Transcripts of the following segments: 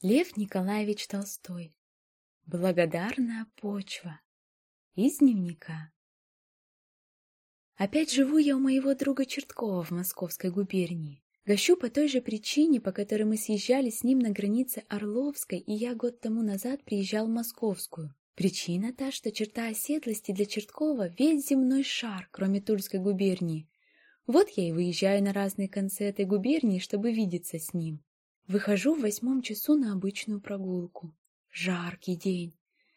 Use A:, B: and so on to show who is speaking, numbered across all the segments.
A: Лев Николаевич Толстой. Благодарная почва. Из дневника. Опять живу я у моего друга Черткова в Московской губернии. Гощу по той же причине, по которой мы съезжали с ним на границе Орловской, и я год тому назад приезжал в Московскую. Причина та, что черта оседлости для Черткова — весь земной шар, кроме Тульской губернии. Вот я и выезжаю на разные концы этой губернии, чтобы видеться с ним. Выхожу в восьмом часу на обычную прогулку. Жаркий день.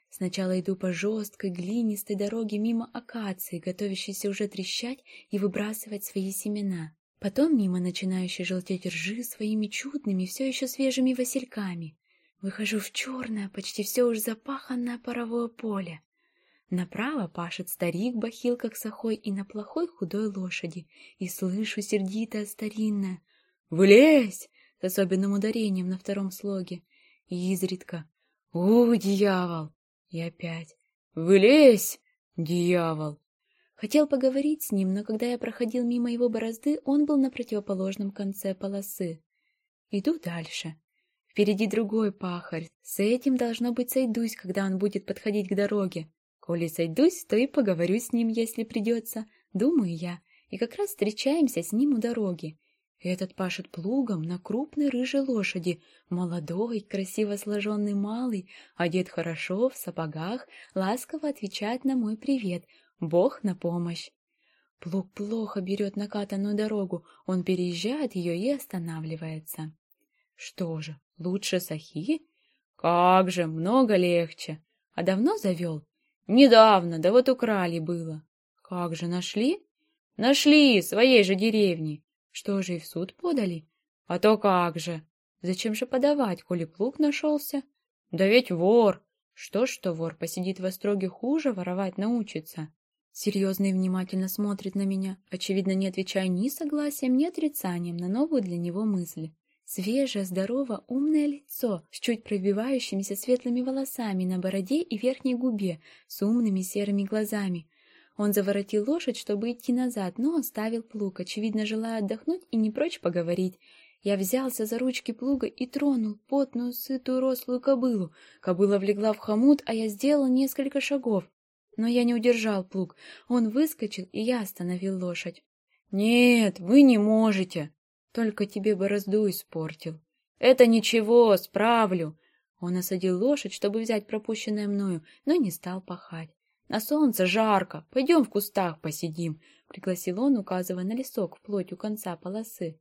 A: Сначала иду по жесткой, глинистой дороге мимо акации, готовящейся уже трещать и выбрасывать свои семена. Потом мимо начинающей желтеть ржи своими чудными, все еще свежими васильками. Выхожу в черное, почти все уж запаханное паровое поле. Направо пашет старик в бахилках сахой и на плохой худой лошади, и слышу сердитое старинное «Влезь!» С особенным ударением на втором слоге, и изредка «У, дьявол!» и опять «Вылезь, дьявол!» Хотел поговорить с ним, но когда я проходил мимо его борозды, он был на противоположном конце полосы. Иду дальше. Впереди другой пахарь. С этим, должно быть, сойдусь, когда он будет подходить к дороге. Коли сойдусь, то и поговорю с ним, если придется, думаю я, и как раз встречаемся с ним у дороги. Этот пашет плугом на крупной рыжей лошади, молодой, красиво сложенный малый, одет хорошо, в сапогах, ласково отвечает на мой привет. Бог на помощь. Плуг плохо берет накатанную дорогу, он переезжает ее и останавливается. Что же, лучше сахи? Как же, много легче. А давно завел? Недавно, да вот украли было. Как же, нашли? Нашли, своей же деревни. Что же, и в суд подали? А то как же! Зачем же подавать, коли плуг нашелся? Да ведь вор! Что ж, что вор посидит во строге хуже, воровать научится. Серьезно и внимательно смотрит на меня, очевидно, не отвечая ни согласием, ни отрицанием на новую для него мысль. Свежее, здорово, умное лицо с чуть пробивающимися светлыми волосами на бороде и верхней губе, с умными серыми глазами, он заворотил лошадь, чтобы идти назад, но оставил плуг, очевидно, желая отдохнуть и не прочь поговорить. Я взялся за ручки плуга и тронул потную, сытую, рослую кобылу. Кобыла влегла в хомут, а я сделал несколько шагов. Но я не удержал плуг. Он выскочил, и я остановил лошадь. «Нет, вы не можете. Только тебе борозду испортил. Это ничего, справлю». Он осадил лошадь, чтобы взять пропущенное мною, но не стал пахать. На солнце жарко, пойдем в кустах посидим, — пригласил он, указывая на лесок вплоть у конца полосы.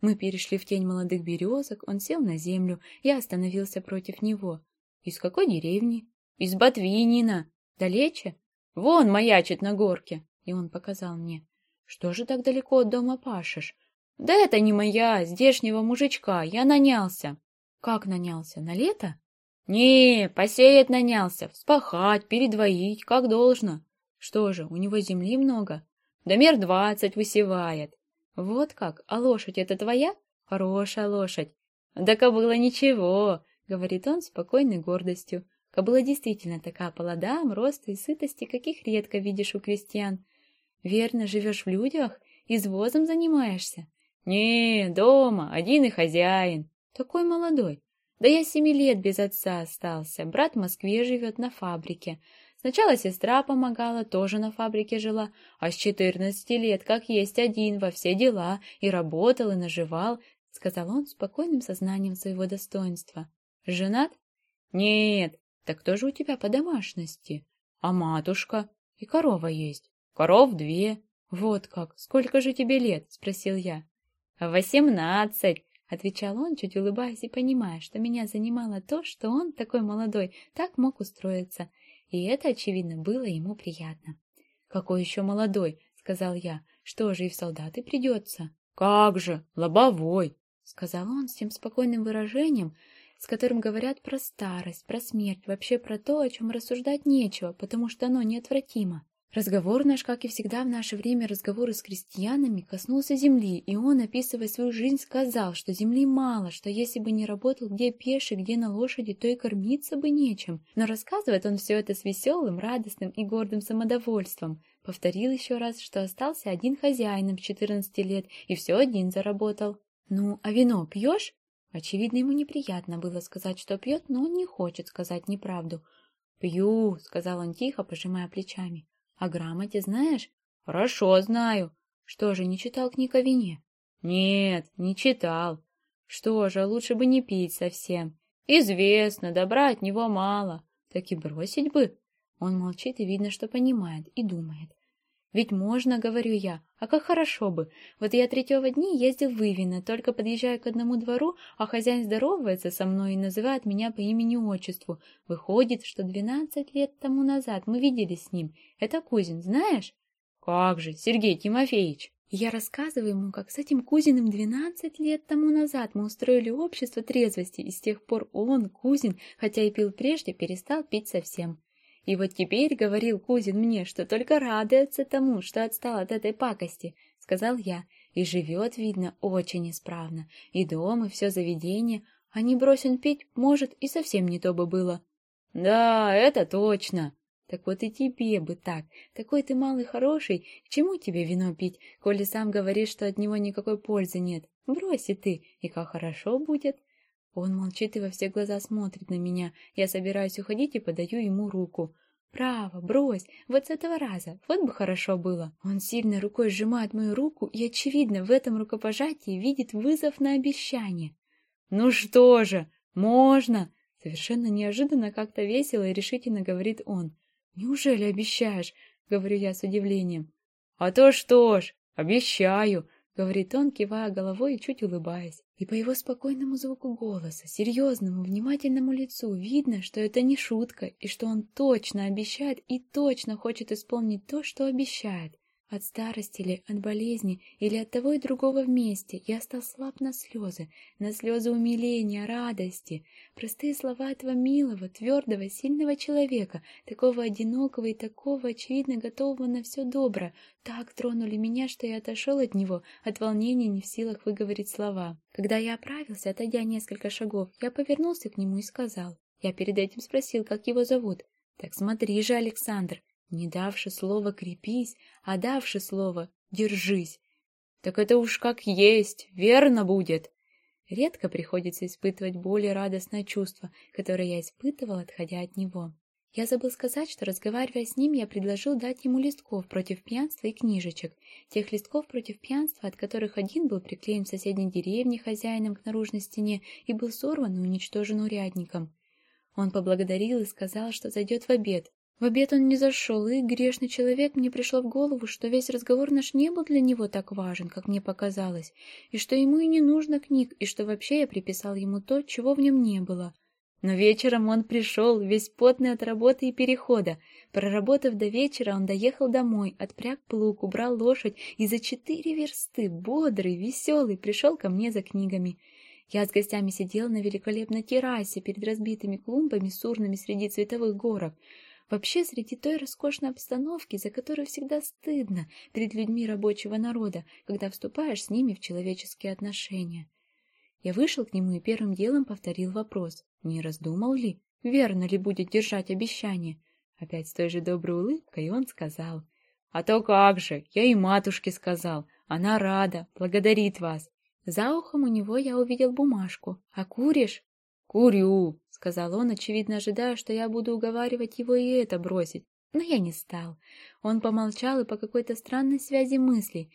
A: Мы перешли в тень молодых березок, он сел на землю, я остановился против него. Из какой деревни? Из Ботвинина. Далече? Вон маячит на горке. И он показал мне. Что же так далеко от дома пашешь? Да это не моя, здешнего мужичка, я нанялся. Как нанялся, на лето? «Не, посеять нанялся, вспахать, передвоить, как должно. Что же, у него земли много? Да мер двадцать высевает. Вот как, а лошадь это твоя? Хорошая лошадь. Да кобыла ничего, говорит он спокойной гордостью. Кобыла действительно такая по ладам, росту и сытости, каких редко видишь у крестьян. Верно, живешь в людях, извозом занимаешься? Не, дома, один и хозяин. Такой молодой. Да я семи лет без отца остался. Брат в Москве живет на фабрике. Сначала сестра помогала, тоже на фабрике жила, а с четырнадцати лет, как есть один, во все дела, и работал, и наживал, — сказал он спокойным сознанием своего достоинства. — Женат? — Нет. Так кто же у тебя по домашности? — А матушка? И корова есть. Коров две. — Вот как. Сколько же тебе лет? — спросил я. — Восемнадцать. — отвечал он, чуть улыбаясь и понимая, что меня занимало то, что он, такой молодой, так мог устроиться, и это, очевидно, было ему приятно. «Какой еще молодой?» — сказал я. «Что же, и в солдаты придется?» «Как же, лобовой!» — сказал он с тем спокойным выражением, с которым говорят про старость, про смерть, вообще про то, о чем рассуждать нечего, потому что оно неотвратимо. Разговор наш, как и всегда в наше время разговоры с крестьянами, коснулся земли, и он, описывая свою жизнь, сказал, что земли мало, что если бы не работал где пеший, где на лошади, то и кормиться бы нечем. Но рассказывает он все это с веселым, радостным и гордым самодовольством. Повторил еще раз, что остался один хозяином с 14 лет и все один заработал. «Ну, а вино пьешь?» Очевидно, ему неприятно было сказать, что пьет, но он не хочет сказать неправду. «Пью», — сказал он тихо, пожимая плечами. «О грамоте знаешь?» «Хорошо знаю». «Что же, не читал книг о вине?» «Нет, не читал». «Что же, лучше бы не пить совсем». «Известно, добра от него мало». «Так и бросить бы». Он молчит и видно, что понимает и думает. Ведь можно, говорю я, а как хорошо бы. Вот я третьего дня ездил в Ивино, только подъезжаю к одному двору, а хозяин здоровается со мной и называет меня по имени-отчеству. Выходит, что двенадцать лет тому назад мы виделись с ним. Это Кузин, знаешь? Как же, Сергей Тимофеевич! Я рассказываю ему, как с этим Кузиным двенадцать лет тому назад мы устроили общество трезвости, и с тех пор он, Кузин, хотя и пил прежде, перестал пить совсем. И вот теперь, говорил Кузин мне, что только радуется тому, что отстал от этой пакости, сказал я, и живет, видно, очень исправно, и дом, и все заведение, а не бросен пить, может, и совсем не то бы было. Да, это точно. Так вот и тебе бы так. Такой ты малый хороший, к чему тебе вино пить, коли сам говоришь, что от него никакой пользы нет? Брось и ты, и как хорошо будет. Он молчит и во все глаза смотрит на меня. Я собираюсь уходить и подаю ему руку. «Право, брось, вот с этого раза, вот бы хорошо было». Он сильно рукой сжимает мою руку и, очевидно, в этом рукопожатии видит вызов на обещание. «Ну что же, можно!» Совершенно неожиданно, как-то весело и решительно говорит он. «Неужели обещаешь?» — говорю я с удивлением. «А то что ж, обещаю!» — говорит он, кивая головой и чуть улыбаясь. И по его спокойному звуку голоса, серьезному, внимательному лицу видно, что это не шутка, и что он точно обещает и точно хочет исполнить то, что обещает. От старости ли, от болезни, или от того и другого вместе я стал слаб на слезы, на слезы умиления, радости. Простые слова этого милого, твердого, сильного человека, такого одинокого и такого, очевидно, готового на все доброе, так тронули меня, что я отошел от него, от волнения не в силах выговорить слова. Когда я оправился, отойдя несколько шагов, я повернулся к нему и сказал. Я перед этим спросил, как его зовут. «Так смотри же, Александр, не давши слова «крепись», а давши слово «держись». Так это уж как есть, верно будет. Редко приходится испытывать более радостное чувство, которое я испытывал, отходя от него. Я забыл сказать, что, разговаривая с ним, я предложил дать ему листков против пьянства и книжечек. Тех листков против пьянства, от которых один был приклеен в соседней деревне хозяином к наружной стене и был сорван и уничтожен урядником. Он поблагодарил и сказал, что зайдет в обед, в обед он не зашел, и, грешный человек, мне пришло в голову, что весь разговор наш не был для него так важен, как мне показалось, и что ему и не нужно книг, и что вообще я приписал ему то, чего в нем не было. Но вечером он пришел, весь потный от работы и перехода. Проработав до вечера, он доехал домой, отпряг плуг, убрал лошадь и за четыре версты, бодрый, веселый, пришел ко мне за книгами. Я с гостями сидел на великолепной террасе перед разбитыми клумбами с урнами среди цветовых горок. Вообще, среди той роскошной обстановки, за которую всегда стыдно перед людьми рабочего народа, когда вступаешь с ними в человеческие отношения. Я вышел к нему и первым делом повторил вопрос, не раздумал ли, верно ли будет держать обещание. Опять с той же доброй улыбкой он сказал, «А то как же, я и матушке сказал, она рада, благодарит вас». За ухом у него я увидел бумажку. «А куришь?» «Курю», — сказал он, очевидно ожидая, что я буду уговаривать его и это бросить. Но я не стал. Он помолчал и по какой-то странной связи мыслей.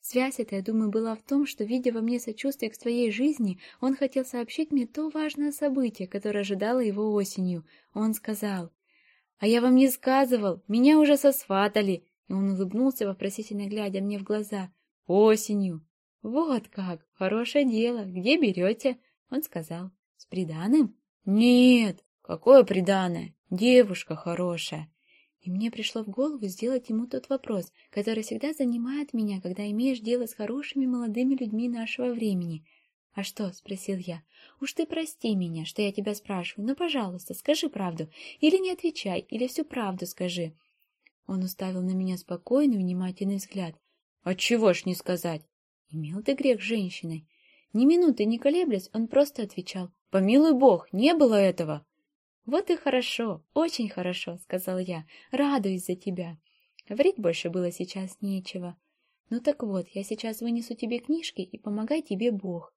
A: Связь эта, я думаю, была в том, что, видя во мне сочувствие к своей жизни, он хотел сообщить мне то важное событие, которое ожидало его осенью. Он сказал, «А я вам не сказывал, меня уже сосватали!» И он улыбнулся, вопросительно глядя мне в глаза. «Осенью!» «Вот как! Хорошее дело! Где берете?» Он сказал приданым? Нет, какое приданое? Девушка хорошая. И мне пришло в голову сделать ему тот вопрос, который всегда занимает меня, когда имеешь дело с хорошими молодыми людьми нашего времени. «А что?» — спросил я. «Уж ты прости меня, что я тебя спрашиваю, но, пожалуйста, скажи правду. Или не отвечай, или всю правду скажи». Он уставил на меня спокойный, внимательный взгляд. «Отчего ж не сказать?» «Имел ты грех с женщиной?» Ни минуты не колеблясь, он просто отвечал. Помилуй бог, не было этого. Вот и хорошо, очень хорошо, сказал я, радуюсь за тебя. Говорить больше было сейчас нечего. Ну так вот, я сейчас вынесу тебе книжки и помогай тебе Бог.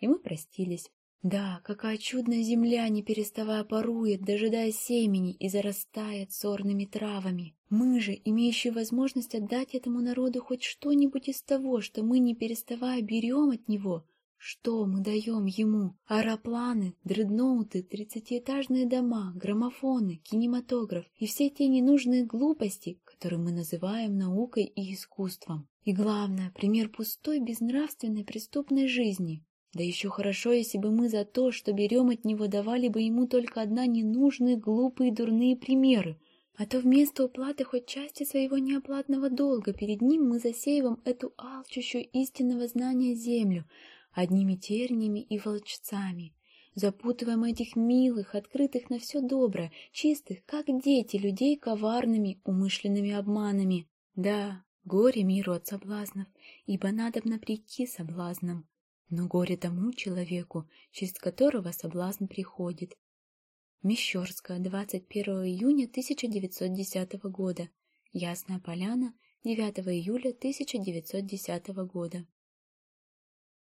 A: И мы простились. Да, какая чудная земля, не переставая порует, дожидаясь семени и зарастает сорными травами. Мы же, имеющие возможность отдать этому народу хоть что-нибудь из того, что мы не переставая берем от него, что мы даем ему? Аэропланы, дредноуты, тридцатиэтажные дома, граммофоны, кинематограф и все те ненужные глупости, которые мы называем наукой и искусством. И главное, пример пустой, безнравственной, преступной жизни. Да еще хорошо, если бы мы за то, что берем от него, давали бы ему только одна ненужные, глупые, дурные примеры. А то вместо уплаты хоть части своего неоплатного долга перед ним мы засеиваем эту алчущую истинного знания землю, одними терниями и волчцами. Запутываем этих милых, открытых на все доброе, чистых, как дети, людей коварными, умышленными обманами. Да, горе миру от соблазнов, ибо надобно прийти соблазном. Но горе тому человеку, через которого соблазн приходит. Мещерская, 21 июня 1910 года. Ясная Поляна, 9 июля 1910 года.